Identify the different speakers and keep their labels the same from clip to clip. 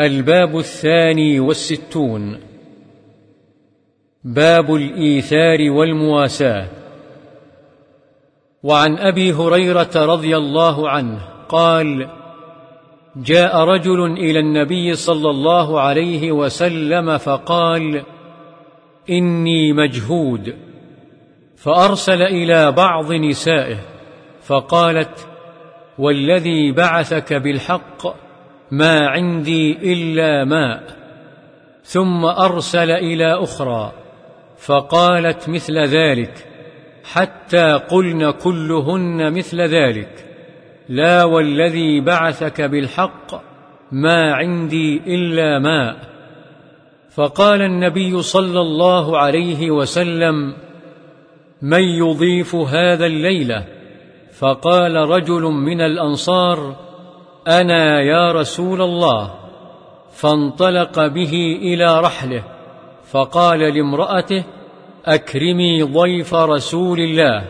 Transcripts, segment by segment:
Speaker 1: الباب الثاني والستون. باب الإيثار والمواساة. وعن أبي هريرة رضي الله عنه قال جاء رجل إلى النبي صلى الله عليه وسلم فقال إني مجهود. فأرسل إلى بعض نسائه فقالت والذي بعثك بالحق ما عندي إلا ماء ثم أرسل إلى أخرى فقالت مثل ذلك حتى قلن كلهن مثل ذلك لا والذي بعثك بالحق ما عندي إلا ماء. فقال النبي صلى الله عليه وسلم من يضيف هذا الليلة؟ فقال رجل من الأنصار أنا يا رسول الله. فانطلق به إلى رحله فقال لامرأته أكرمي ضيف رسول الله.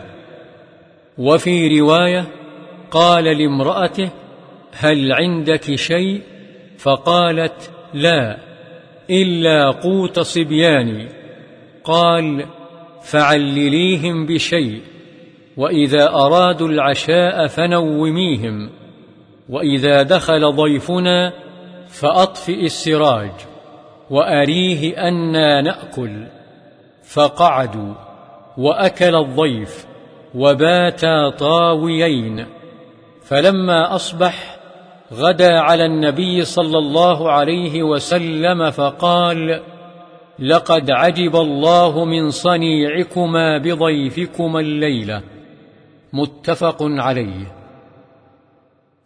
Speaker 1: وفي رواية قال لامرأته هل عندك شيء؟ فقالت لا إلا قوت صبياني. قال فعلليهم بشيء وإذا أرادوا العشاء فنوميهم. وإذا دخل ضيفنا فأطفئ السراج وأريه أنا نأكل. فقعدوا وأكل الضيف وباتا طاويين. فلما أصبح غدا على النبي صلى الله عليه وسلم فقال لقد عجب الله من صنيعكما بضيفكما الليلة. متفق عليه.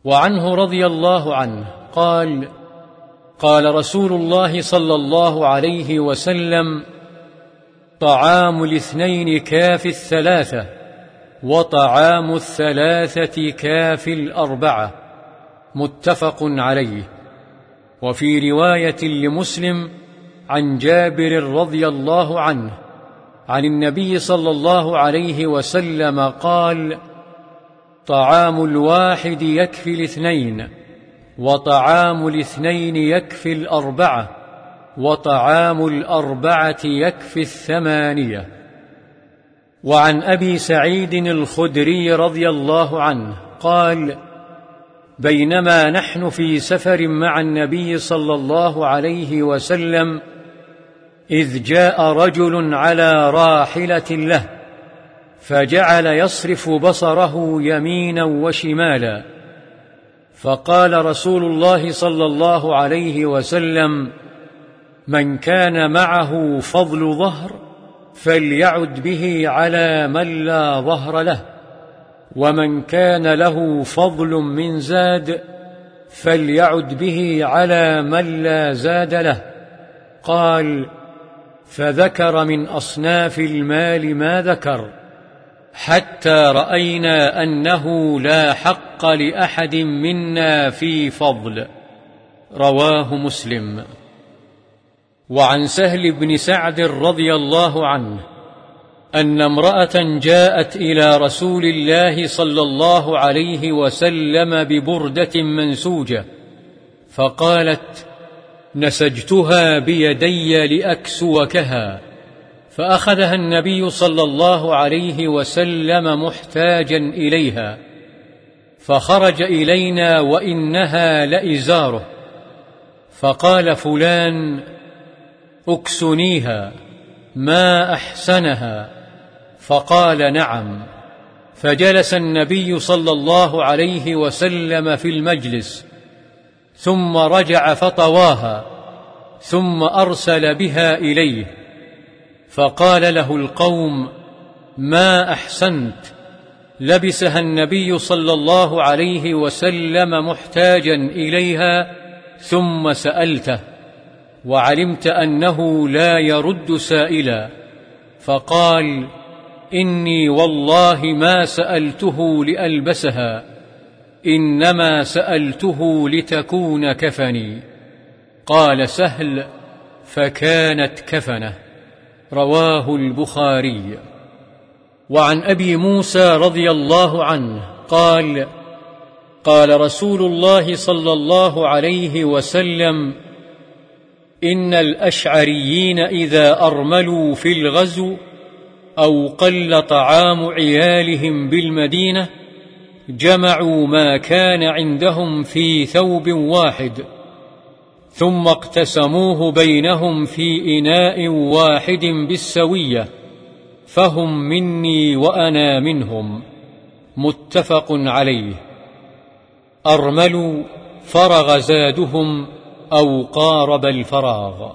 Speaker 1: وعنه رضي الله عنه قال قال رسول الله صلى الله عليه وسلم طعام الاثنين كاف الثلاثة وطعام الثلاثة كاف الأربعة متفق عليه. وفي رواية لمسلم عن جابر رضي الله عنه عن النبي صلى الله عليه وسلم قال طعام الواحد يكفي الاثنين وطعام الاثنين يكفي الأربعة وطعام الأربعة يكفي الثمانية. وعن أبي سعيد الخدري رضي الله عنه قال بينما نحن في سفر مع النبي صلى الله عليه وسلم إذ جاء رجل على راحلة له فجعل يصرف بصره يمينا وشمالا. فقال رسول الله صلى الله عليه وسلم من كان معه فضل ظهر فليعد به على من لا ظهر له ومن كان له فضل من زاد فليعد به على من لا زاد له. قال فذكر من أصناف المال ما ذكر. حتى رأينا أنه لا حق لأحد منا في فضل. رواه مسلم. وعن سهل بن سعد رضي الله عنه أن امرأة جاءت إلى رسول الله صلى الله عليه وسلم ببردة منسوجة فقالت نسجتها بيدي لأكسوكها. فأخذها النبي صلى الله عليه وسلم محتاجا إليها فخرج إلينا وإنها لإزاره. فقال فلان أكسنيها ما أحسنها؟ فقال نعم. فجلس النبي صلى الله عليه وسلم في المجلس ثم رجع فطواها ثم أرسل بها إليه. فقال له القوم ما أحسنت؟ لبسها النبي صلى الله عليه وسلم محتاجا إليها ثم سألته وعلمت أنه لا يرد سائلا فقال إني والله ما سألته لألبسها إنما سألته لتكون كفني. قال سهل فكانت كفنة. رواه البخاري. وعن أبي موسى رضي الله عنه قال قال رسول الله صلى الله عليه وسلم إن الأشعريين إذا أرملوا في الغزو أو قل طعام عيالهم بالمدينة جمعوا ما كان عندهم في ثوب واحد. ثم اقتسموه بينهم في إناء واحد بالسوية فهم مني وأنا منهم. متفق عليه. أرملوا فرغ زادهم أو قارب الفراغ.